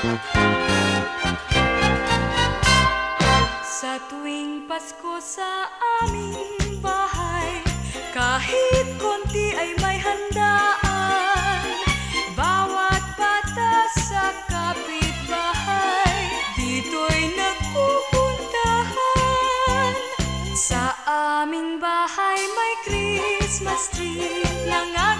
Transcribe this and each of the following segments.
Sa tuwing Pasko sa aming bahay Kahit konti ay may handaan Bawat bata sa kapitbahay Dito'y nagpupuntahan. Sa aming bahay may Christmas tree Langag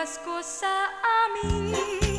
pas cosa a mí.